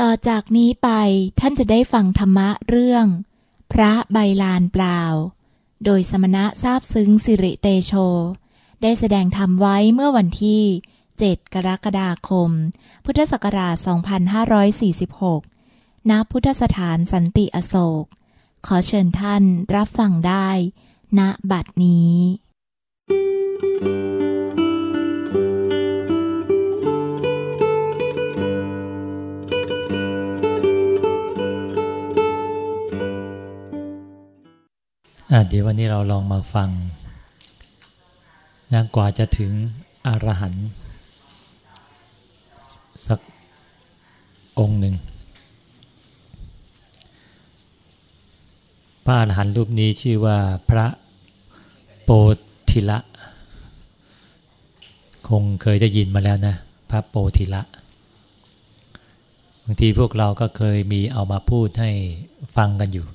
ต่อจากนี้ไปท่านจะได้ฟังธรรมะเรื่อง พระใบลานเปล่า โดยสมณะทราบซึ้งสิริเตโช ได้แสดงธรรมไว้เมื่อวันที่ 7 กรกฎาคม พุทธศักราช 2546 ณ พุทธสถานสันติอโศก ขอเชิญท่านรับฟังได้ ณ บัดนี้ เดี๋ยววันนี้เราลองมาฟังนะกว่าจะถึงอรหันต์สักองค์หนึ่งพระอรหันต์รูปนี้ชื่อว่าพระโปธิละ คงเคยได้ยินมาแล้วนะ พระโปธิละ บางทีพวกเราก็เคยมีเอามาพูดให้ฟังกันอยู่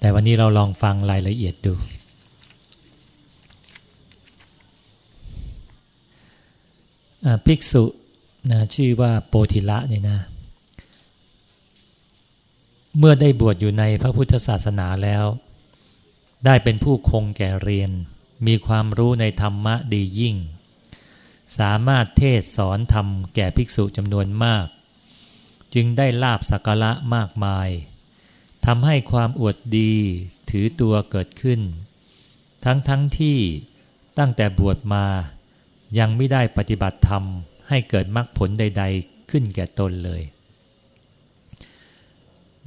แต่วันนี้เราลองฟังรายละเอียดดู ภิกษุนะชื่อว่าโปธิละเนี่ยนะ เมื่อได้บวชอยู่ในพระพุทธศาสนาแล้ว ได้เป็นผู้คงแก่เรียน มีความรู้ในธรรมะดียิ่ง สามารถเทศสอนธรรมแก่ภิกษุจำนวนมาก จึงได้ลาบสักการะมากมาย ทำให้ความอวดดีถือตัวเกิดขึ้น ทั้งทั้งที่ตั้งแต่บวชมายังไม่ได้ปฏิบัติธรรม ให้เกิดมรรคผลใด ๆ ขึ้นแก่ตนเลย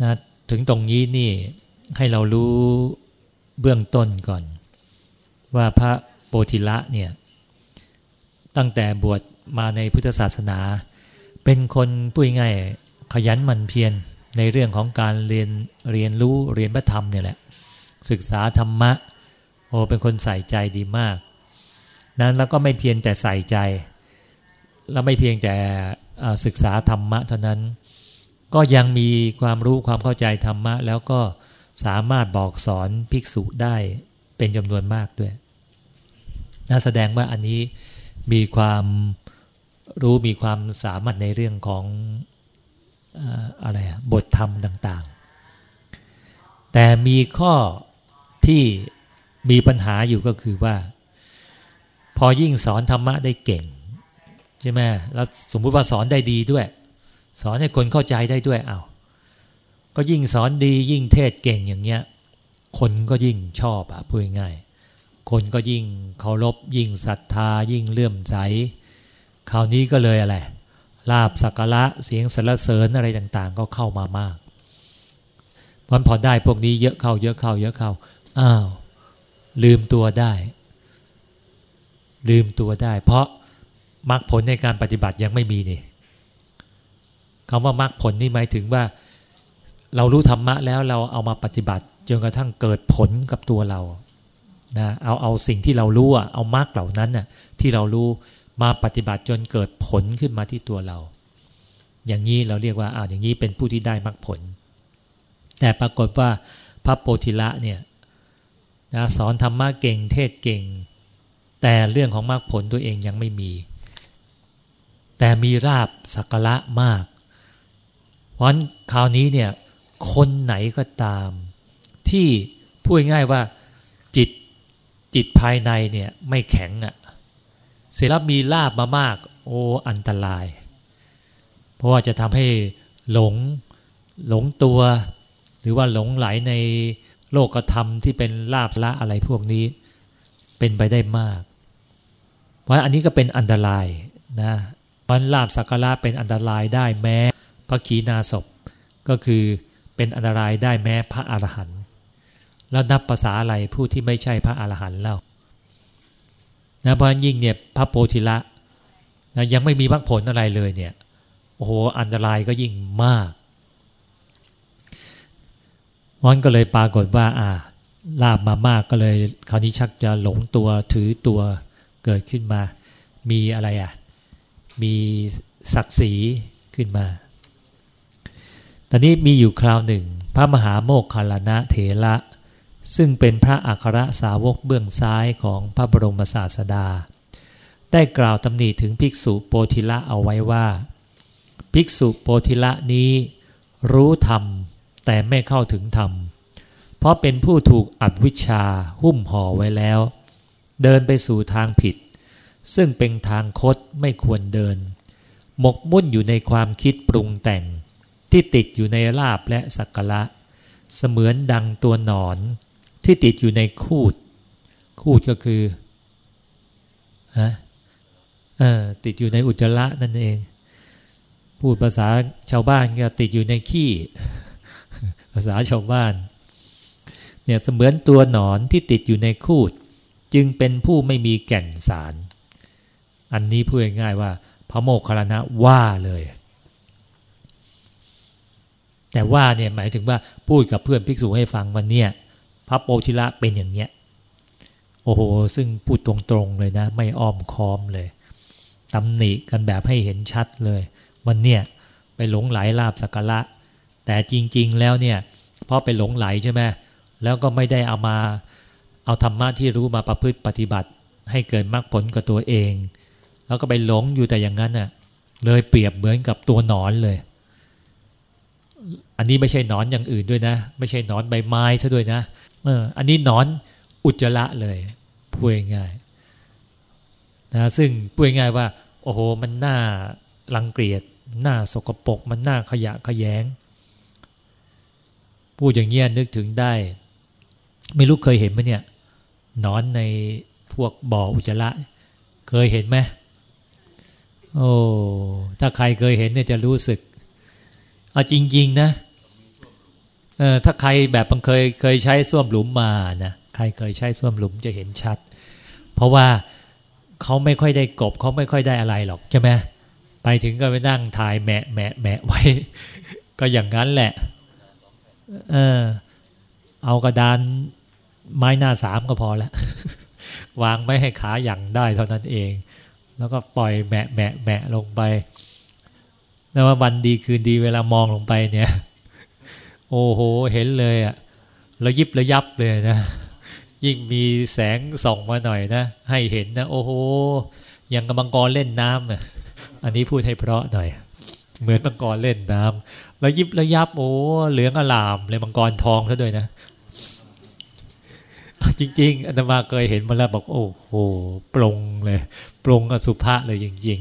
นะถึงตรงนี้นี่ให้เรารู้เบื้องต้นก่อน ว่าพระโปธิละเนี่ยตั้งแต่บวชมาในพุทธศาสนา เป็นคนพูดง่ายขยันหมั่นเพียร ในเรื่องของการเรียนเรียนรู้เรียนพระธรรมเนี่ยแหละ ศึกษาธรรมะ โอ้เป็นคนใส่ใจดีมาก นั้นแล้วก็ไม่เพียงแต่ใส่ใจ แล้วไม่เพียงแต่ศึกษาธรรมะเท่านั้น ก็ยังมีความรู้ความเข้าใจธรรมะ แล้วก็สามารถบอกสอนภิกษุได้เป็นจำนวนมากด้วยน่าแสดงว่าอันนี้มีความรู้มีความสามารถในเรื่องของ อะไรบทธรรมต่างๆ แต่มีข้อที่มีปัญหาอยู่ก็คือว่า พอยิ่งสอนธรรมะได้เก่งใช่ไหมแล้วสมมุติว่าสอนได้ดีด้วย สอนให้คนเข้าใจได้ด้วยเอาก็ยิ่งสอนดียิ่งเทศเก่งอย่างเงี้ย คนก็ยิ่งชอบอะพูดง่ายคนก็ยิ่งเคารพยิ่งศรัทธายิ่งเลื่อมใสคราวนี้ก็เลยอะไร ลาบสักการะเสียงสรรเสริญอะไรต่างๆ ก็เข้ามามากวันพอได้พวกนี้เยอะเข้า เยอะเข้า เยอะเข้าอ้าว ลืมตัวได้ ลืมตัวได้ เพราะมรรคผลในการปฏิบัติยังไม่มีนี่คำว่ามรรคผลนี่หมายถึงว่า เรารู้ธรรมะแล้วเราเอามาปฏิบัติจนกระทั่งเกิดผลกับตัวเรานะเอาเอาสิ่งที่เรารู้อะเอามรรคเหล่านั้นน่ะที่เรารู้ มาปฏิบัติจนเกิดผลขึ้นมาที่ตัวเรา อย่างนี้เราเรียกว่าอ่าอย่างนี้เป็นผู้ที่ได้มรรคผล แต่ปรากฏว่าพระโพธิละเนี่ยนะสอนธรรมะเก่งเทศเก่ง แต่เรื่องของมรรคผลตัวเองยังไม่มี แต่มีราบสักระมาก เพราะคราวนี้เนี่ยคนไหนก็ตาม ที่พูดง่ายว่าจิตจิตภายในเนี่ยไม่แข็งอะ่ะ เสร็จแล้วมีลาบมามาก โอ้อันตราย เพราะว่าจะทำให้หลงหลงตัว หรือว่าหลงไหลในโลกธรรมที่เป็นลาบละอะไรพวกนี้ เป็นไปได้มาก เพราะอันนี้ก็เป็นอันตรายนะมันลาบสักการะเป็นอันตรายได้แม้พระขีณาศพก็คือเป็นอันตรายได้แม้พระอรหันต์แล้วนับภาษาอะไรผู้ที่ไม่ใช่พระอรหันต์เล่า นะเพราะยิ่งเนี่ยพระโพธิละนะยังไม่มีมรรคผลอะไรเลยเนี่ยโอ้โหอันตรายก็ยิ่งมากวันก็เลยปรากฏว่า อ่าลาบมามากก็เลย คราวนี้ชักจะหลงตัวถือตัวเกิดขึ้นมา มีอะไรอะ มีศักดิ์ศรีขึ้นมา ตอนนี้มีอยู่คราวหนึ่ง พระมหาโมกขลานะเถระ ซึ่งเป็นพระอัครสาวกเบื้องซ้ายของพระบรมศาสดา ได้กล่าวตำหนิถึงภิกษุโปธิละเอาไว้ว่า ภิกษุโพธิละนี้ รู้ธรรมแต่ไม่เข้าถึงธรรม เพราะเป็นผู้ถูกอวิชชาหุ้มห่อไว้แล้ว เดินไปสู่ทางผิด ซึ่งเป็นทางคดไม่ควรเดิน หมกมุ่นอยู่ในความคิดปรุงแต่ง ที่ติดอยู่ในลาบและสักกะเสมือนดังตัวหนอน ที่ติดอยู่ในคูด คูดก็คือฮะเออติดอยู่ในอุจจาระนั่นเอง พูดภาษาชาวบ้านก็ติดอยู่ในขี้ ภาษาชาวบ้าน เนี่ยเสมือนตัวหนอนที่ติดอยู่ในคูด จึงเป็นผู้ไม่มีแก่นสาร อันนี้พูดง่ายๆว่า พระโมคคัลลานะว่าเลย แต่ว่าเนี่ยหมายถึงว่าพูดกับเพื่อนภิกษุให้ฟังวันเนี่ย พระโปชิละเป็นอย่างเนี้ยโอ้โห ซึ่งพูดตรงๆเลยนะ ไม่อ้อมค้อมเลยตำหนิกันแบบให้เห็นชัดเลยวันเนี่ยไปหลงไหลลาบสักการะ แต่จริง ๆ แล้วเนี่ยเพราะไปหลงไหลใช่ไหมแล้วก็ไม่ได้เอามาเอาธรรมะที่รู้มาประพฤติปฏิบัติ ให้เกิดมรรคผลกับตัวเอง แล้วก็ไปหลงอยู่แต่อย่างนั้นน่ะเลยเปรียบเหมือนกับตัวหนอนเลย อันนี้ไม่ใช่นอนอย่างอื่นด้วยนะ ไม่ใช่นอนใบไม้ซะด้วยนะ เอออันนี้นอนอุจจาระเลยพูดง่ายนะซึ่งพูดง่ายว่า โอ้โห มันน่ารังเกียจน่าสกปรกมันน่าขยะขยงพูดอย่างเงี้ยนึกถึงได้ ไม่รู้เคยเห็นไหมเนี่ยนอนในพวกบ่ออุจจาระ เคยเห็นไหมโอ้ถ้าใครเคยเห็นเนี่ยจะรู้สึก เอาจริง ๆ นะ เออถ้าใครแบบบางเคยเคยใช้ส้วมหลุมมานะใครเคยใช้ส้วมหลุมจะเห็นชัด เพราะว่าเขาไม่ค่อยได้กบเขาไม่ค่อยได้อะไรหรอกใช่ไหมไปถึงก็ไปนั่งถ่ายแมะแมะแมะไว้ ก็อย่างนั้นแหละ เออ เอากระดานไม้หน้าสามก็พอแล้ววางไม่ให้ขาหยั่งได้เท่านั้นเอง แล้วก็ปล่อยแมะแมะแมะลงไปแล้วว่าวันดีคืนดีเวลามองลงไปเนี่ย โอ้โห เห็นเลยอะระยิบระยับเลยนะ ยิ่งมีแสงส่องมาหน่อยนะ ให้เห็นนะ โอ้โห ยังกำมังกรเล่นน้ำอะอันนี้พูดให้เพราะหน่อย เหมือนมังกรเล่นน้ำระยิบระยับโอ้เหลืองอลามเลยมังกรทองซะด้วยนะ จริง ๆอันมาเคยเห็นมาแล้วบอกโอ้โหปรงเลยปรงอสุภะเลยจริง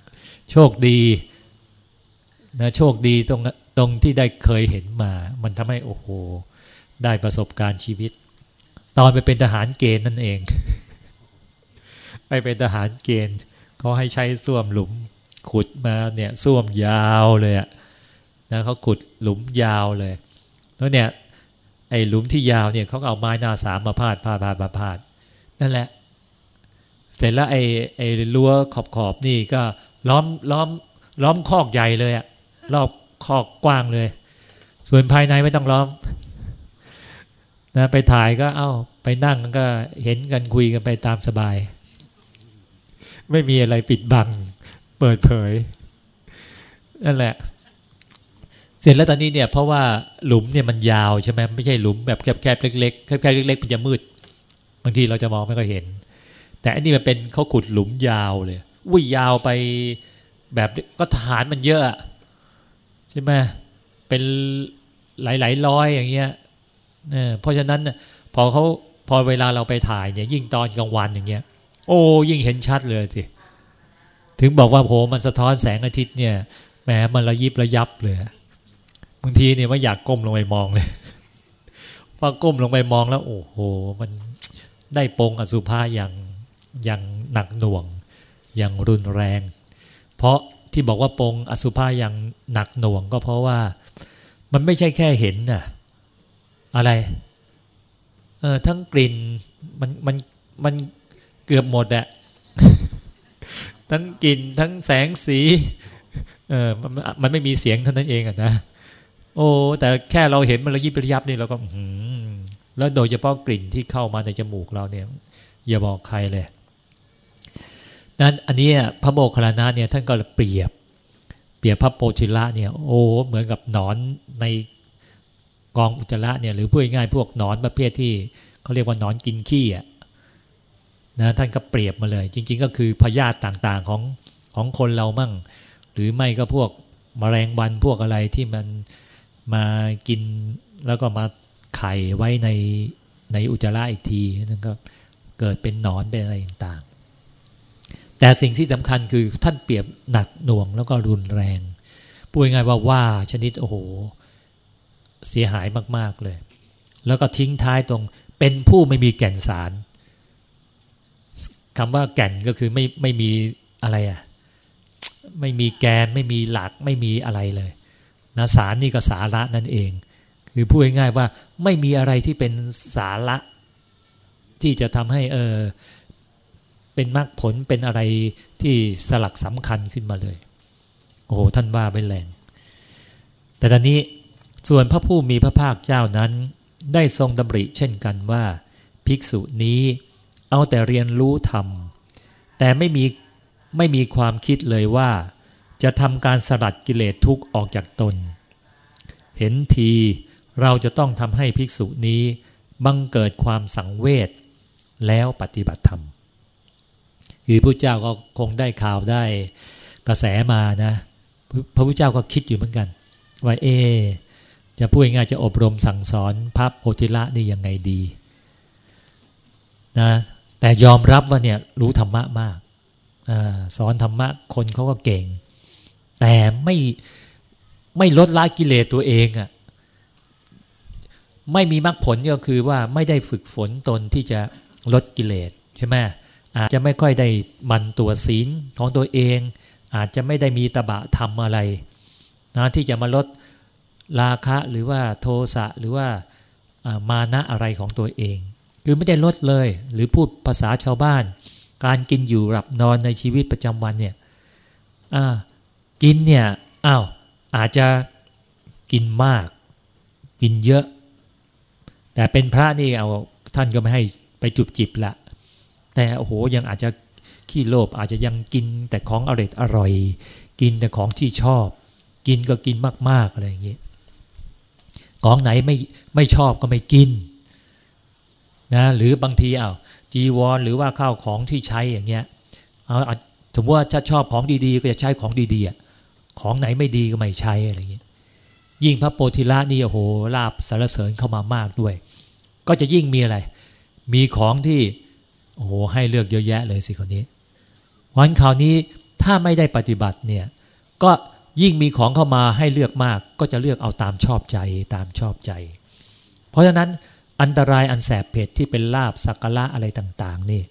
ๆ โชคดีนะโชคดีตรง ตรงที่ได้เคยเห็นมา มันทำให้โอ้โห ได้ประสบการณ์ชีวิต ตอนไปเป็นทหารเกณฑ์นั่นเอง ไปเป็นทหารเกณฑ์เขาให้ใช้ส้วมหลุม ขุดมาเนี่ยส้วมยาวเลยอะนะเขาขุดหลุมยาวเลย แล้วเนี่ย ไอ้หลุมที่ยาวเนี่ยเขาเอาไม้หน้าสามมาพาดพาดพาดพาดพาดนั่นแหละ เสร็จแล้วไอ้ไอ้รั้วขอบขอบนี่ก็ล้อมล้อมล้อมคอกใหญ่เลยอะรอบ คอกกว้างเลย ส่วนภายในไม่ต้องล้อมนะไปถ่ายก็เอา้าไปนั่งก็เห็นกันคุยกันไปตามสบาย ไม่มีอะไรปิดบัง เปิดเผยนั่นแหละ เสร็จแล้วตอนนี้เนี่ย เพราะว่าหลุมเนี่ยมันยาวใช่ไหมไม่ใช่หลุมแบบแคบๆเล็กๆแคบๆเล็กๆมันจะมืดบางทีเราจะมองไม่ค่อยเห็น แต่อันนี้มันเป็นเขาขุดหลุมยาวเลย วิ่งยาวไปแบบก็ฐานมันเยอะ ใช่ไหมเป็นหลายๆร้อยอย่างเงี้ยเนี่เพราะฉะนั้นพอเขาพอเวลาเราไปถ่ายเนี่ย ยิ่งตอนกลางวันอย่างเงี้ย โอ้ยิ่งเห็นชัดเลยสิถึงบอกว่าโหมันสะท้อนแสงอาทิตย์เนี่ยแหมมันระยิบระยับเลยบางทีเนี่ยไม่อยากก้มลงไปมองเลยพอก้มลงไปมองแล้ว โอ้โห มันได้ปงอสุภาอย่างอย่างหนักหน่วง อย่างรุนแรง เพราะ ที่บอกว่าปงอสุภะอย่างหนักหน่วงก็เพราะว่า มันไม่ใช่แค่เห็นน่ะ อะไรเออทั้งกลิ่นมันมันมันเกือบหมดอะทั้งกลิ่นทั้งแสงสีเออมันมันไม่มีเสียงเท่านั้นเองอะนะโอ้แต่แค่เราเห็นมันระยิบระยับนี่เราก็หืมแล้วโดยเฉพาะกลิ่นที่เข้ามาในจมูกเราเนี่ย อย่าบอกใครเลย นั้นอันนี้พระโมคคัลลานะเนี่ยท่านก็เปรียบ เปรียบพระโพธิละเนี่ยโอ้เหมือนกับหนอนในกองอุจจาระเนี่ยหรือพูดง่ายพวกหนอนประเภทที่เขาเรียกว่าหนอนกินขี้อะนะท่านก็เปรียบมาเลย จริง ๆ ก็คือพยาธิต่างๆของของคนเรามั่ง หรือไม่ก็พวกมแมลงวันพวกอะไรที่มันมากินแล้วก็มาไข่ไว้ในในอุจจาระอีกทีนั่นก็เกิดเป็นหนอนเป็นอะไรต่าง แต่สิ่งที่สำคัญคือท่านเปรียบหนักหน่วงแล้วก็รุนแรงพูดง่ายว่าว่าชนิดโอ้โห เสียหายมาก ๆเลย แล้วก็ทิ้งท้ายตรงเป็นผู้ไม่มีแก่นสารคำว่าแก่นก็คือไม่ไม่มีอะไรอะ่ะไม่มีแกนไม่มีหลักไม่มีอะไรเลยนะสารนี่ก็สาระนั่นเอง คือพูดง่ายๆว่าไม่มีอะไรที่เป็นสาระ ที่จะทำให้เออ เป็นมรรคผลเป็นอะไรที่สลักสำคัญขึ้นมาเลย โอ้โหท่านว่าไปแรง แต่ตอนนี้ส่วนพระผู้มีพระภาคเจ้านั้น ได้ทรงดำริเช่นกันว่า ภิกษุนี้เอาแต่เรียนรู้ธรรม แต่ไม่มีไม่มีความคิดเลยว่า จะทำการสลัดกิเลสทุกออกจากตน เห็นทีเราจะต้องทำให้ภิกษุนี้บังเกิดความสังเวชแล้วปฏิบัติธรรม คือพระเจ้าก็คงได้ข่าวได้กระแสมานะพระพุทธเจ้าก็คิดอยู่เหมือนกัน ว่าเอ จะพูดง่ายจะอบรมสั่งสอนพระโพธิละนี่ยังไงดีนะแต่ยอมรับว่าเนี่ยรู้ธรรมะมากอสอนธรรมะคนเขาก็เก่ง แต่ไม่ไม่ลดละกิเลสตัวเองอะ่ะไม่มีมรรคผลก็คือว่าไม่ได้ฝึกฝนตนที่จะลดกิเลสใช่ไหม อาจจะไม่ค่อยได้มันตัวศีลของตัวเอง อาจจะไม่ได้มีตบะทำอะไรนะที่จะมาลดราคะหรือว่าโทสะหรือว่ามานะอะไรของตัวเอง คือไม่ได้ลดเลย หรือพูดภาษาชาวบ้าน การกินอยู่หลับนอนในชีวิตประจำวันเนี่ยกินเนี่ยอ้าวอาจจะกินมาก กินเยอะ แต่เป็นพระนี่เอาท่านก็ไม่ให้ไปจุบจิบละ แต่โอ้โหยังอาจจะขี้โลภอาจจะยังกินแต่ของอร่อยอร่อย กินแต่ของที่ชอบ กินก็กินมากๆอะไรอย่างนี้ของไหนไม่ไม่ชอบก็ไม่กินนะหรือบางทีอา้าวจีวรหรือว่าข้าวของที่ใช้อย่างเงี้ยเอาสมมติว่าถ้าชอบของดีๆ ก็จะใช้ของดีๆของไหนไม่ดีก็ไม่ใช้อะไรเงี้ยยิ่งพระโพธิละนี่โอ้โหลาบสารเสริญเข้ามามากด้วย ก็จะยิ่งมีอะไร มีของที่ โอ้โหให้เลือกเยอะแยะเลยสิคนนี้วันคราวนี้ถ้าไม่ได้ปฏิบัติเนี่ยก็ยิ่งมีของเข้ามาให้เลือกมาก ก็จะเลือกเอาตามชอบใจตามชอบใจ เพราะฉะนั้นอันตรายอันแสบเผ็ดที่เป็นลาบสักการะอะไรต่างๆนี่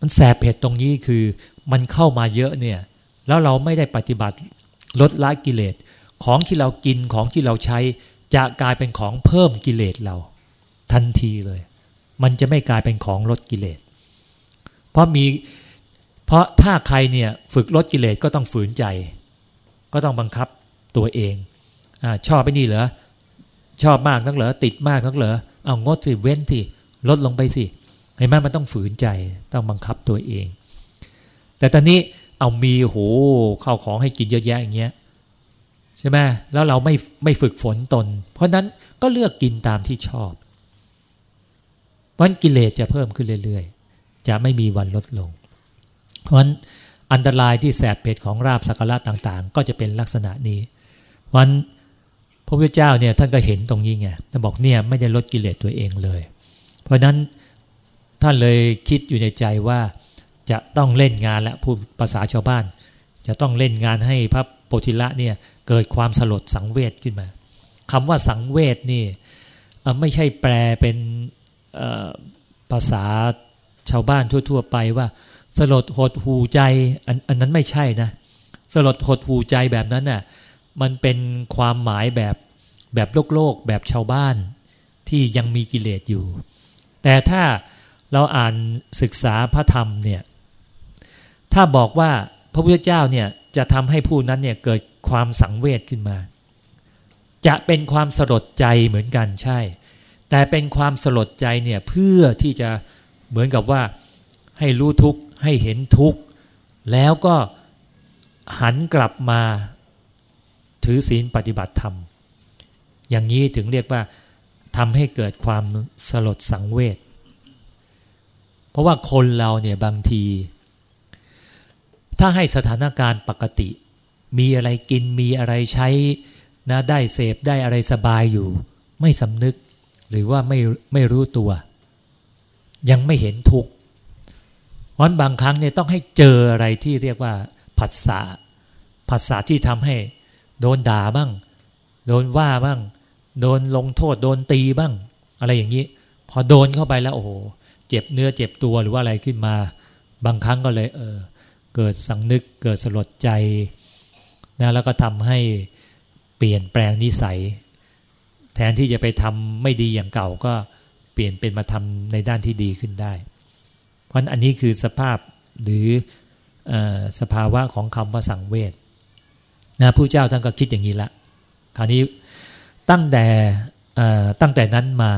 มันแสบเผ็ดตรงนี้คือมันเข้ามาเยอะเนี่ยแล้วเราไม่ได้ปฏิบัติลดละกิเลสของที่เรากินของที่เราใช้ จะกลายเป็นของเพิ่มกิเลสเรา ทันทีเลย มันจะไม่กลายเป็นของลดกิเลส ราะมี เพราะถ้าใครเนี่ยฝึกลดกิเลสก็ต้องฝืนใจ ก็ต้องบังคับตัวเองอชอบไปนี่เหรอชอบมากนักเหรอติดมากนักเหรอเอางดสิเว้นสิลดลงไปสิเห็นไหมมันต้องฝืนใจต้องบังคับตัวเอง แต่ตอนนี้เอามีโหข้าวของให้กินเยอะแยะอย่างเงี้ยใช่ไหมแล้วเราไม่ไม่ฝึกฝนตน เพราะนั้นก็เลือกกินตามที่ชอบวันกิเลสจะเพิ่มขึ้นเรื่อยๆ จะไม่มีวันลดลง เพราะฉะนั้นอันตรายที่แสบเผ็ดของราบสักการะต่างๆ ก็จะเป็นลักษณะนี้วันพระพุทธเจ้าเนี่ยท่านก็เห็นตรงนี้ไงท่านบอกเนี่ยไม่ได้ลดกิเลสตัวเองเลย เพราะนั้นท่านเลยคิดอยู่ในใจว่าจะต้องเล่นงานและพูดภาษาชาวบ้าน จะต้องเล่นงานให้พระโพธิละเนี่ยเกิดความสลดสังเวชขึ้นมาคำว่าสังเวชนี่ไม่ใช่แปลเป็นภาษา ชาวบ้านทั่ว ๆ ไปว่า สลดหดหูใจอันอันนั้นไม่ใช่นะ สลดหดหูใจแบบนั้นน่ะมันเป็นความหมายแบบแบบโลกโลกแบบชาวบ้านที่ยังมีกิเลสอยู่ แต่ถ้าเราอ่านศึกษาพระธรรมเนี่ยถ้าบอกว่าพระพุทธเจ้าเนี่ยจะทำให้ผู้นั้นเนี่ยเกิดความสังเวชขึ้นมา จะเป็นความสลดใจเหมือนกันใช่ แต่เป็นความสลดใจเนี่ยเพื่อที่จะ เหมือนกับว่าให้รู้ทุกข์ให้เห็นทุกข์แล้วก็หันกลับมาถือศีลปฏิบัติธรรม อย่างนี้ถึงเรียกว่าทำให้เกิดความสลดสังเวชเพราะว่าคนเราเนี่ยบางที ถ้าให้สถานการณ์ปกติ มีอะไรกินมีอะไรใช้นะได้เสพได้อะไรสบายอยู่ ไม่สำนึกหรือว่าไม่ไม่รู้ตัว ยังไม่เห็นทุกข์วันบางครั้งเนี่ยต้องให้เจออะไรที่เรียกว่าผัสสะผัสสะที่ทำให้ โดนด่าบ้าง โดนว่าบ้าง โดนลงโทษ โดนตีบ้าง อะไรอย่างนี้ พอโดนเข้าไปแล้วโอ้โหเจ็บเนื้อเจ็บตัวหรือว่าอะไรขึ้นมา บางครั้งก็เลย เออ เกิดสังนึกเกิดสลดใจนะแล้วก็ทำให้เปลี่ยนแปลงนิสัย แทนที่จะไปทำไม่ดีอย่างเก่าก็ ปลี่ยนเป็นมาทำในด้านที่ดีขึ้นได้ เพราะอันนี้คือสภาพหรืออสภาวะของคำว่าสังเวชนะผู้เจ้าท่านก็คิดอย่างนี้ละคราวนี้ตั้งแต่ตั้งแต่นั้นมา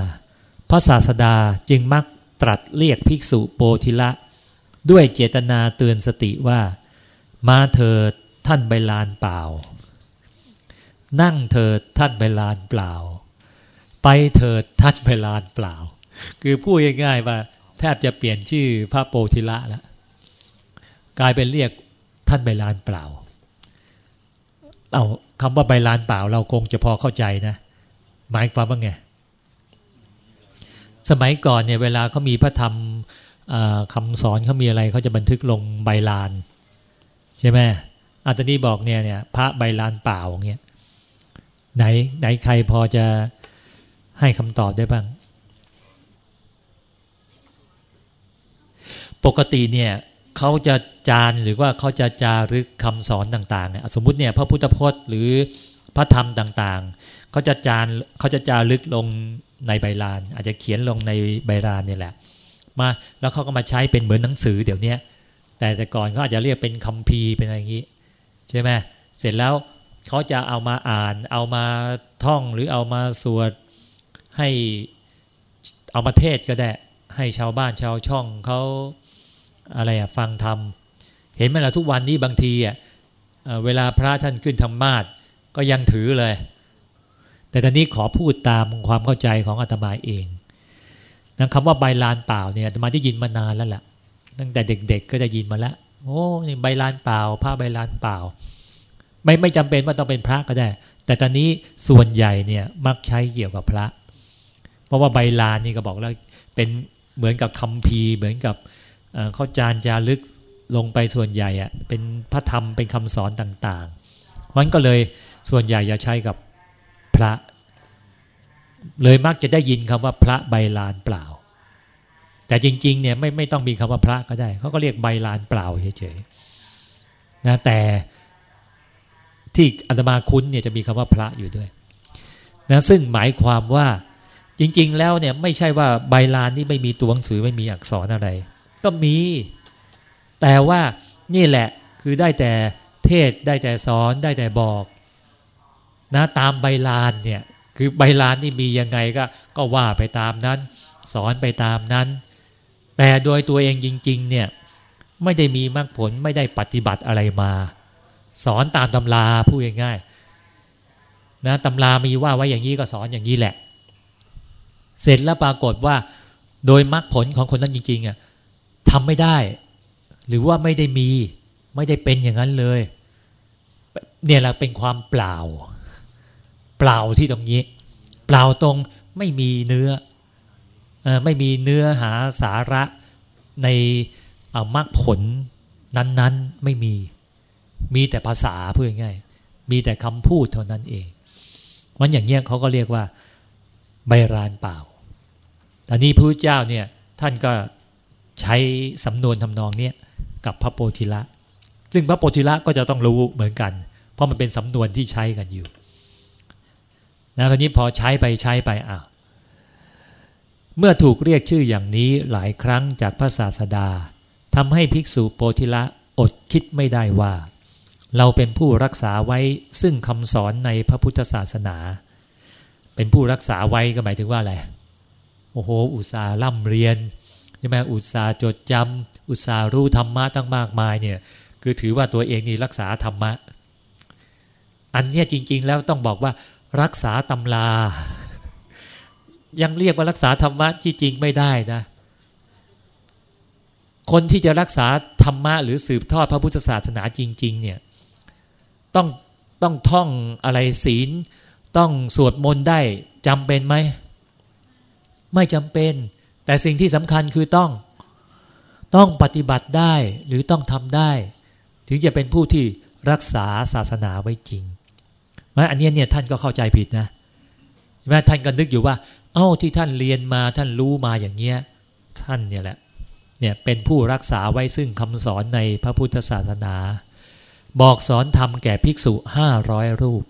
พระศาสดาจึงมักตรัสเรียกภิกษุโปธิละ ด้วยเจตนาเตือนสติว่า มาเถิดท่านใบลานเปล่า นั่งเถิดท่านใบลานเปล่า ไปเถิดท่านใบลานเปล่า คือพูดง่ายๆว่า แทบจะเปลี่ยนชื่อพระโปธิละแล้วกลายเป็นเรียกท่านใบลานเปล่า เอาคำว่าใบลานเปล่า เราคงจะพอเข้าใจนะ หมายความว่าไง สมัยก่อนเนี่ยเวลาเขามีพระธรรมคำสอนเขามีอะไรเขาจะบันทึกลงใบลาน ใช่ไหมอาจารย์นี่บอกเนี่ยเนี่ยพระใบลานเปล่าเงี้ยไหนไหนใครพอจะ ให้คำตอบได้บ้าง ปกติเนี่ยเขาจะจานหรือว่าเขาจะจารึกคำสอนต่างๆเนี่ยสมมุติเนี่ยพระพุทธพจน์หรือพระธรรมต่างๆเขาจะจานเขาจะจารึกลงในใบลาน อาจจะเขียนลงในใบลานเนี่ยแหละมาแล้วเขาก็มาใช้เป็นเหมือนหนังสือเดี๋ยวนี้แต่แต่ก่อนเขาอาจจะเรียกเป็นคัมภีร์เป็นอะไรอย่างนี้ใช่ไหมเสร็จแล้วเขาจะเอามาอ่าน เอามาท่องหรือเอามาสวด ให้เอามาเทศก็ได้ ให้ชาวบ้านชาวช่องเขาอะไรอะฟังธรรม เห็นไหมล่ะทุกวันนี้บางทีอะเวลาพระท่านขึ้นธรรมาทก็ยังถือเลย แต่ตอนนี้ขอพูดตามความเข้าใจของอาตมาเองนะคำว่าใบลานเปล่าเนี่ยอาตมาได้ยินมานานแล้วแหละตั้งแต่เด็กๆก็จะยินมาแล้วโอ้นี่ใบลานเปล่า ผ้าใบลานเปล่า ไม่ไม่จำเป็นว่าต้องเป็นพระก็ได้ แต่ตอนนี้ส่วนใหญ่เนี่ยมักใช้เกี่ยวกับพระ เพราะว่าใบลานนี่ก็บอกแล้วเป็นเหมือนกับคำพีเหมือนกับเขาจานจารึกลงไปส่วนใหญ่อะเป็นพระธรรมเป็นคำสอนต่างๆ มันก็เลยส่วนใหญ่จะใช้กับพระ เลยมักจะได้ยินคำว่าพระใบลานเปล่า แต่จริงๆเนี่ยไม่ไม่ต้องมีคำว่าพระก็ได้เขาก็เรียกใบลานเปล่าเฉยๆนะแต่ที่อาตมาคุ้นเนี่ยจะมีคำว่าพระอยู่ด้วยนะซึ่งหมายความว่า จริง ๆ แล้วเนี่ยไม่ใช่ว่าใบลานนี่ไม่มีตัวหนังสือไม่มีอักษรอะไร ก็มี แต่ว่านี่แหละคือได้แต่เทศได้แต่สอนได้แต่บอกนะตามใบลานเนี่ยคือใบลานนี่มียังไงก็ก็ว่าไปตามนั้น สอนไปตามนั้น แต่โดยตัวเองจริง ๆ เนี่ยไม่ได้มีมรรคผลไม่ได้ปฏิบัติอะไรมา สอนตามตำราพูดง่ายๆนะตำรามีว่าไว้อย่างนี้ก็สอนอย่างนี้แหละ เสร็จแล้วปรากฏว่า โดยมรรคผลของคนนั้นจริงๆอะทำไม่ได้ หรือว่าไม่ได้มี ไม่ได้เป็นอย่างนั้นเลย เนี่ยแหละเป็นความเปล่า เปล่าที่ตรงนี้ เปล่าตรงไม่มีเนื้ออไม่มีเนื้อหาสาระในมรรคผลนั้น ๆไม่มี มีแต่ภาษาพูดง่ายมีแต่คำพูดเท่านั้นเองวันอย่างเงี้ยเขาก็เรียกว่าใบรานเปล่า ต่นี้พระเจ้าเนี่ยท่านก็ใช้สำนวนทำนองเนี้ยกับพระโพธิละซึ่งพระโพธิละก็จะต้องรู้เหมือนกัน เพราะมันเป็นสำนวนที่ใช้กันอยู่นะทีนี้พอใช้ไปใช้ไปอะเมื่อถูกเรียกชื่ออย่างนี้หลายครั้งจากพระศาสดาทำให้ภิกษุโพธิละอดคิดไม่ได้ว่า เราเป็นผู้รักษาไว้ซึ่งคำสอนในพระพุทธศาสนา เป็นผู้รักษาไว้ก็หมายถึงว่าอะไร โอ้โห อุตสาห์ร่ำเรียนใช่ไหมอุตสาห์จดจำอุตสาห์รู้ธรรมะตั้งมากมายเนี่ย คือถือว่าตัวเองนี่รักษาธรรมะ อันเนี้ยจริง ๆ แล้วต้องบอกว่ารักษาตำรา ยังเรียกว่ารักษาธรรมะที่จริงไม่ได้นะ คนที่จะรักษาธรรมะหรือสืบทอดพระพุทธศาสนาจริง ๆ เนี่ย ต้องต้องท่องอะไรศีล ต้องสวดมนต์ได้จำเป็นไหม ไม่จำเป็น แต่สิ่งที่สำคัญคือต้อง ต้องปฏิบัติได้หรือต้องทำได้ ถึงจะเป็นผู้ที่รักษาศาสนาไว้จริงเพราะอันนี้เนี่ยท่านก็เข้าใจผิดนะแม้ท่านก็นึกอยู่ว่า เอ้าที่ท่านเรียนมาท่านรู้มาอย่างเงี้ย ท่านเนี่ยแหละเนี่ยเป็นผู้รักษาไว้ซึ่งคำสอนในพระพุทธศาสนา บอกสอนธรรมแก่ภิกษุห้าร้อยรูป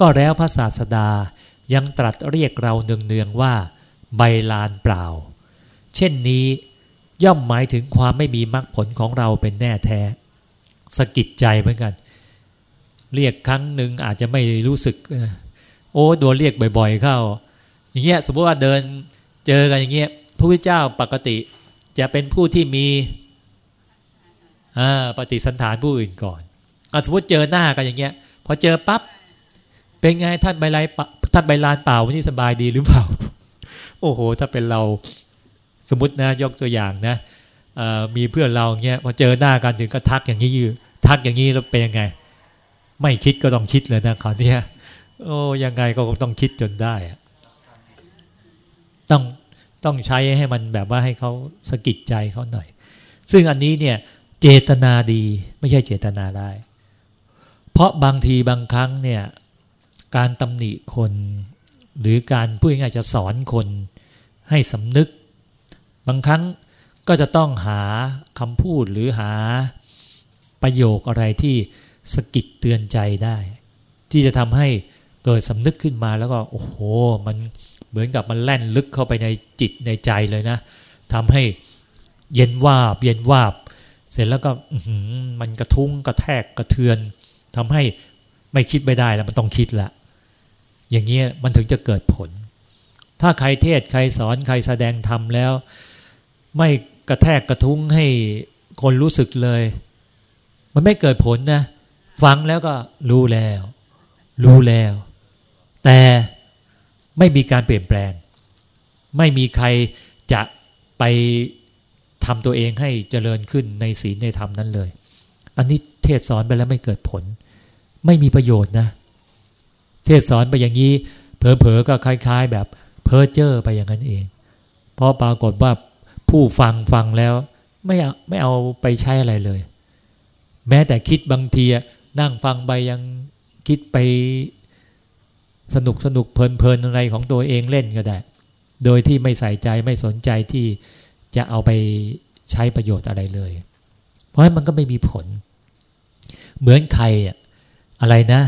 ก็แล้วพระศาสดายังตรัสเรียกเราเนืองๆว่า ใบลานเปล่า เช่นนี้ย่อมหมายถึงความไม่มีมรรคผลของเราเป็นแน่แท้สะกิดใจเหมือนกัน เรียกครั้งหนึ่งอาจจะไม่รู้สึก โอ้โดนเรียกบ่อยๆเข้า อย่างเงี้ยสมมติว่าเดินเจอกันอย่างเงี้ยพระพุทธเจ้าปกติจะเป็นผู้ที่มีปฏิสันฐานผู้อื่นก่อนอสมมติเจอหน้ากันอย่างเงี้ย พอเจอปับ๊บเป็นไงท่านใบลานท่านใบลานเปล่าวันนี้สบายดีหรือเปล่า โอ้โห ถ้าเป็นเราสมมตินะยกตัวอย่างนะมีเพื่อนเราเงี้ยพอเจอหน้ากันถึงก็ทักอย่างนี้ยืทักอย่างนี้แล้วเป็นยังไง ไม่คิดก็ต้องคิดเลยนะคราวนี้โอ้ยังไงก็ต้องคิดจนได้ต้องต้องใช้ให้มันแบบว่าให้เขาสะกิดใจเขาหน่อย ซึ่งอันนี้เนี่ยเจตนาดีไม่ใช่เจตนาได้ เพราะบางทีบางครั้งเนี่ยการตำหนิคน หรือการพูดง่ายจะสอนคนให้สำนึก บางครั้งก็จะต้องหาคำพูดหรือหาประโยคอะไรที่สะกิดเตือนใจได้ ที่จะทำให้เกิดสำนึกขึ้นมาแล้วก็โอ้โห มันเหมือนกับมันแล่นลึกเข้าไปในจิตในใจเลยนะทำให้เย็นวาบ เย็นวาบ เสร็จแล้วก็มันกระทุ้งกระแทกกระเทือนทำให้ไม่คิดไม่ได้แล้วมันต้องคิดละ อย่างเงี้ยมันถึงจะเกิดผล ถ้าใครเทศใครสอนใครแสดงธรรมแล้ว ไม่กระแทกกระทุ้งให้คนรู้สึกเลย มันไม่เกิดผลนะ ฟังแล้วก็รู้แล้ว รู้แล้ว แต่ไม่มีการเปลี่ยนแปลง ไม่มีใครจะไปทำตัวเองให้เจริญขึ้นในศีลในธรรมนั้นเลย อันนี้เทศสอนไปแล้วไม่เกิดผล ไม่มีประโยชน์นะเเทศสอนไปอย่างนี้เผลอๆก็คล้าย ๆ แบบเพ้อเจ้อไปอย่างนั้นเอง เพราะปรากฏว่าผู้ฟังฟังแล้วไม่เอาไม่เอาไปใช้อะไรเลย แม้แต่คิดบางทีนั่งฟังไปยังคิดไปสนุกสนุกเพลินเพลินอะไรของตัวเองเล่นก็ได้ โดยที่ไม่ใส่ใจไม่สนใจที่จะเอาไปใช้ประโยชน์อะไรเลย เพราะมันก็ไม่มีผล เหมือนใครอะไรนะ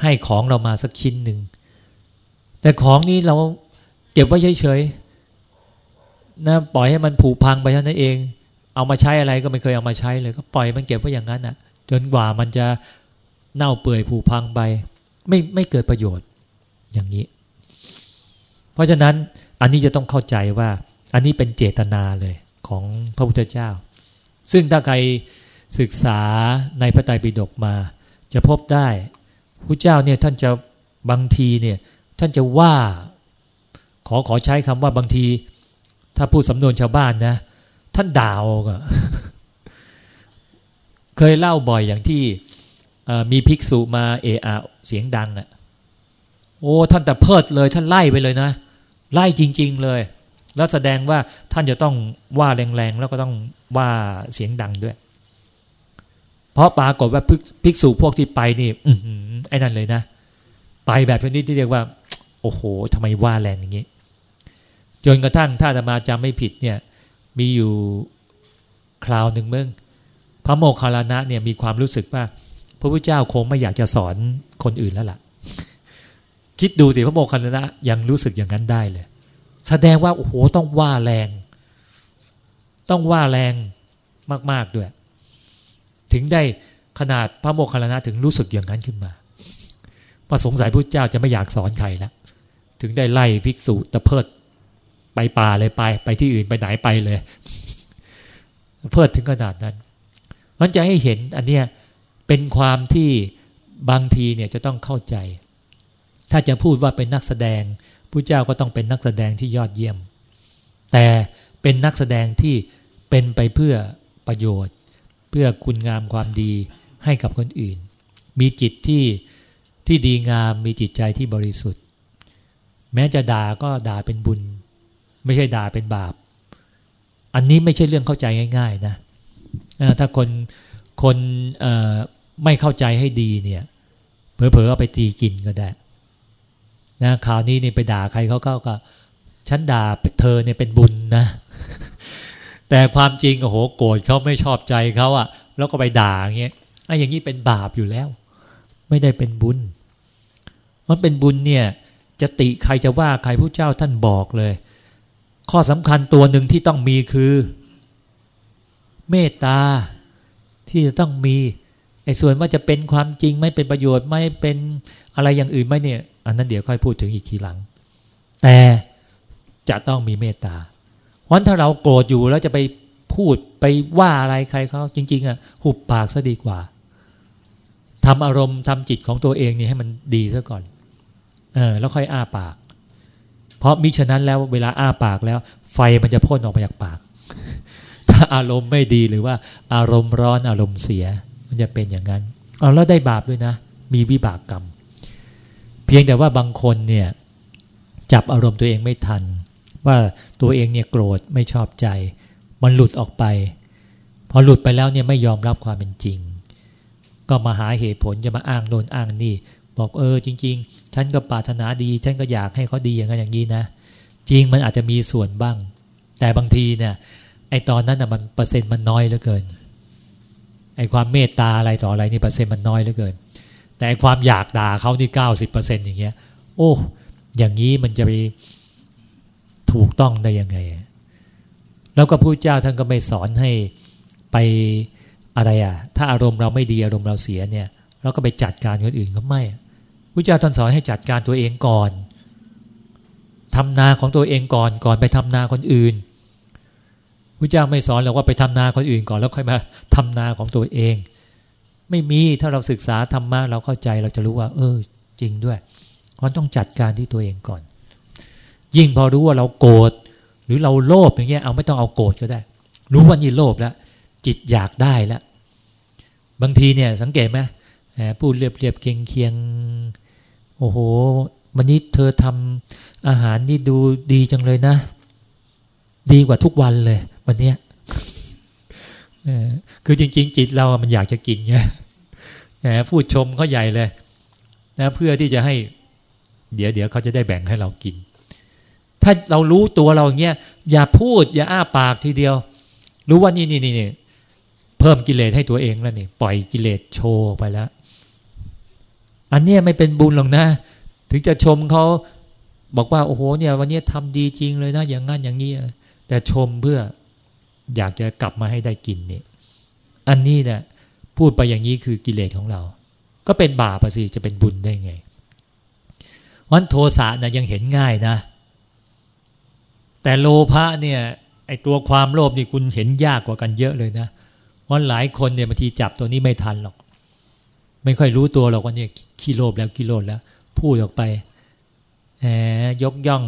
ให้ของเรามาสักชิ้นหนึ่ง แต่ของนี้เราเก็บไว้เฉยๆนะปล่อยให้มันผุพังไปเท่านั้นเอง เอามาใช้อะไรก็ไม่เคยเอามาใช้เลยก็ปล่อยมันเก็บไว้อย่างนั้นอะ จนกว่ามันจะเน่าเปื่อยผุพังไป ไม่ไม่เกิดประโยชน์อย่างนี้ เพราะฉะนั้นอันนี้จะต้องเข้าใจว่า อันนี้เป็นเจตนาเลยของพระพุทธเจ้า ซึ่งถ้าใครศึกษาในพระไตรปิฎกมา จะพบได้พระเจ้าเนี่ยท่านจะบางทีเนี่ยท่านจะว่า ขอขอใช้คำว่าบางที ถ้าพูดสำนวนชาวบ้านนะ ท่านด่าวก็เคยเล่าบ่อยอย่างที่มีภิกษุมาเออะเสียงดังอะ่ะโอ้ท่านแต่เพิดเลยท่านไล่ไปเลยนะ ไล่จริง ๆ เลย แล้วแสดงว่าท่านจะต้องว่าแรงๆแล้วก็ต้องว่าเสียงดังด้วย เพราะปรากฏว่าภิกษุพวกที่ไปนี่ อืไอ้นั่นเลยนะ ไปแบบชนิดที่เรียกว่า โอ้โหทำไมว่าแรงอย่างนี้ จนกระทั่งถ้าจะมาจำไม่ผิดเนี่ย มีอยู่คราวหนึ่งเมื่อพระโมคคัลลานะเนี่ยมีความรู้สึกว่า พระพุทธเจ้าคงไม่อยากจะสอนคนอื่นแล้วล่ะ คิดดูสิพระโมคคัลลานะยังรู้สึกอย่างนั้นได้เลย แสดงว่าโอ้โหต้องว่าแรง ต้องว่าแรงมาก ๆด้วย ถึงได้ขนาดพระโมคคัลลานะถึงรู้สึกอย่างนั้นขึ้นมาพระสงสัยพระเจ้าจะไม่อยากสอนใครแล้วถึงได้ไล่ภิกษุตะเพิดไปป่าเลยไป ไปที่อื่นไปไหนไปเลย เพิดถึงขนาดนั้นมันจะให้เห็นอันเนี้ยเป็นความที่บางทีเนี่ยจะต้องเข้าใจ ถ้าจะพูดว่าเป็นนักแสดงผู้เจ้าก็ต้องเป็นนักแสดงที่ยอดเยี่ยม แต่เป็นนักแสดงที่เป็นไปเพื่อประโยชน์ เพื่อคุณงามความดีให้กับคนอื่น มีจิตที่ที่ดีงามมีจิตใจที่บริสุทธิ์ แม้จะด่าก็ด่าเป็นบุญ ไม่ใช่ด่าเป็นบาป อันนี้ไม่ใช่เรื่องเข้าใจง่าย ๆนะถ้าคนคนไม่เข้าใจให้ดีเนี่ยเผลอๆเอาไปตีกินก็ได้นะข่าวนี้นี่ไปด่าใครเขาก็ฉันด่าเธอเนี่ยเป็นบุญนะ แต่ความจริงโอ้โหโกรธเขาไม่ชอบใจเขาอะแล้วก็ไปด่าเงี้ยไอ้อย่างนี้เป็นบาปอยู่แล้ว ไม่ได้เป็นบุญมันเป็นบุญเนี่ยจะติใครจะว่าใครผู้เจ้าท่านบอกเลย ข้อสำคัญตัวหนึ่งที่ต้องมีคือ เมตตาที่จะต้องมีไอ้ส่วนว่าจะเป็นความจริงไม่เป็นประโยชน์ไม่เป็นอะไรอย่างอื่นไม่เนี่ย อันนั้นเดี๋ยวค่อยพูดถึงอีกทีหลัง แต่จะต้องมีเมตตา วันถ้าเราโกรธอยู่แล้วจะไปพูดไปว่าอะไรใครเขาจริง ๆ อะ หุบปากซะดีกว่าทำอารมณ์ทำจิตของตัวเองนี่ให้มันดีซะก่อน เออ แล้วค่อยอ้าปาก เพราะมิฉะนั้นแล้วเวลาอ้าปากแล้ว ไฟมันจะพ่นออกมาจากปาก ถ้าอารมณ์ไม่ดีหรือว่า อารมณ์ร้อนอารมณ์เสีย มันจะเป็นอย่างนั้นเอาแล้วได้บาปด้วยนะ มีวิบากกรรม เพียงแต่ว่าบางคนเนี่ย จับอารมณ์ตัวเองไม่ทัน ว่าตัวเองเนี่ยโกรธไม่ชอบใจ มันหลุดออกไป พอหลุดไปแล้วเนี่ยไม่ยอมรับความเป็นจริง ก็มาหาเหตุผลจะมาอ้างโน่นอ้างนี่ บอกเออจริง ๆ ฉันก็ปรารถนาดี ฉันก็อยากให้เขาดีอย่างนั้นอย่างนี้นะ จริงมันอาจจะมีส่วนบ้าง แต่บางทีเนี่ยไอตอนนั้นอะมันเปอร์เซ็นต์มันน้อยเหลือเกินไอความเมตตาอะไรต่ออะไรนี่เปอร์เซ็นต์มันน้อยเหลือเกิน แต่ความอยากด่าเขานี่เก้าสิบเปอร์เซ็นต์อย่างเงี้ย โอ้ อย่างนี้มันจะไป ถูกต้องได้ยังไง แล้วก็ผู้เจ้าท่านก็ไม่สอนให้ไปอะไรอะถ้าอารมณ์เราไม่ดีอารมณ์เราเสียเนี่ย เราก็ไปจัดการคนอื่นก็ไม่พระเจ้าท่านสอนให้จัดการตัวเองก่อนทำนาของตัวเองก่อนก่อนไปทำนาคนอื่นพระเจ้าไม่สอนเราว่าไปทำนาคนอื่นก่อนแล้วค่อยมาทำนาของตัวเอง ไม่มีถ้าเราศึกษาธรรมะเราเข้าใจเราจะรู้ว่า เออ จริงด้วยเราต้องจัดการที่ตัวเองก่อน ยิ่งพอรู้ว่าเราโกรธหรือเราโลภอย่างเงี้ยเอาไม่ต้องเอาโกรธก็ได้ รู้ว่านี่โลภแล้ว จิตอยากได้แล้ว บางทีเนี่ยสังเกตไหมพูดเรียบเรียบเคียงเคียงโอ้โห วันนี้เธอทำอาหารนี่ดูดีจังเลยนะ ดีกว่าทุกวันเลย วันเนี้ยคือจริง ๆ จิตเรามันอยากจะกินไงพูดชมเขาใหญ่เลยนะเพื่อที่จะให้ เดี๋ยวเดี๋ยวเขาจะได้แบ่งให้เรากิน ถ้าเรารู้ตัวเราอย่างเงี้ยอย่าพูด อย่าอ้าปากทีเดียว รู้ว่านี่นี่นี่เพิ่มกิเลสให้ตัวเองแล้วนี่ปล่อยกิเลสโชว์ไปแล้ว อันเนี้ยไม่เป็นบุญหรอกนะ ถึงจะชมเขาบอกว่าโอ้โหเนี่ย วันนี้ทำดีจริงเลยนะอย่างงั้นอย่างนี้แต่ชมเพื่ออยากจะกลับมาให้ได้กินเนี่ยอันนี้เนี่ยพูดไปอย่างนี้คือกิเลสของเรา ก็เป็นบาปสิจะเป็นบุญได้ไงวันโทสะนะยังเห็นง่ายนะ แต่โลภะเนี่ยไอตัวความโลภนี่คุณเห็นยากกว่ากันเยอะเลยนะวันหลายคนเนี่ยบางทีจับตัวนี้ไม่ทันหรอก ไม่ค่อยรู้ตัวหรอกว่าเนี่ยขี้โลภแล้วขี้โลภแล้ว พูดออกไปแหมยกย่อง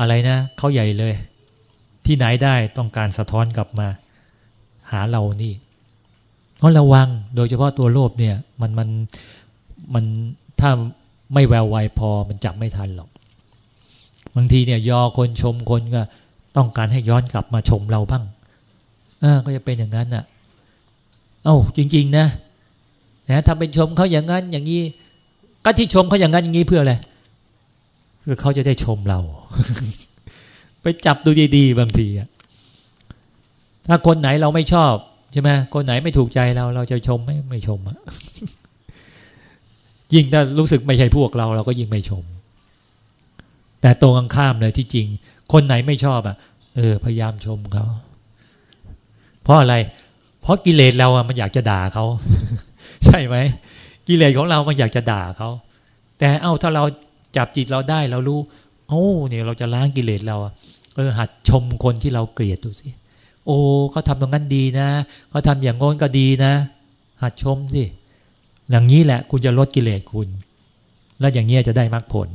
อะไรนะเขาใหญ่เลย ที่ไหนได้ต้องการสะท้อนกลับมา หาเรานี่เพราะระวังโดยเฉพาะตัวโลภเนี่ย มันมันมันถ้าไม่แววไวพอมันจับไม่ทันหรอก บางทีเนี่ยยอคนชมคนก็ ต้องการให้ย้อนกลับมาชมเราบ้างอ่าก็จะเป็นอย่างนั้นอะ เอา้าจริง ๆ นะนะทำเป็นชมเขาอย่างนั้น อย่างนี้ก็ที่ชมเขาอย่างนั้นอย่างนี้เพื่ออะไรเพื่อเขาจะได้ชมเรา ไปจับดูดีๆบางทีอะถ้าคนไหนเราไม่ชอบใช่ไหมคนไหนไม่ถูกใจเรา เราจะชมไม่ไม่ชมอะยิ่งถ้ารู้สึกไม่ใช่พวกเรา เราก็ยิ่งไม่ชม แต่ตรงข้ามเลยที่จริง คนไหนไม่ชอบอะ เออ พยายามชมเขาเพราะอะไร เพราะกิเลสเราอะมันอยากจะด่าเขาใช่ไหมกิเลสของเรามันอยากจะด่าเขาแต่เอ้าถ้าเราจับจิตเราได้เรารู้โอ้เนี่ยเราจะล้างกิเลสเราเออหัดชมคนที่เราเกลียดดูสิโอ้เขาทำตรงนั้นดีนะเขาทำอย่างงน้นก็ดีนะ หัดชมสิอย่างนี้แหละ คุณจะลดกิเลสคุณ แล้วอย่างนี้จะได้มรรคผล